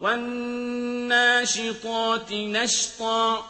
وَالنَّاشِطَاتِ نَشْطًا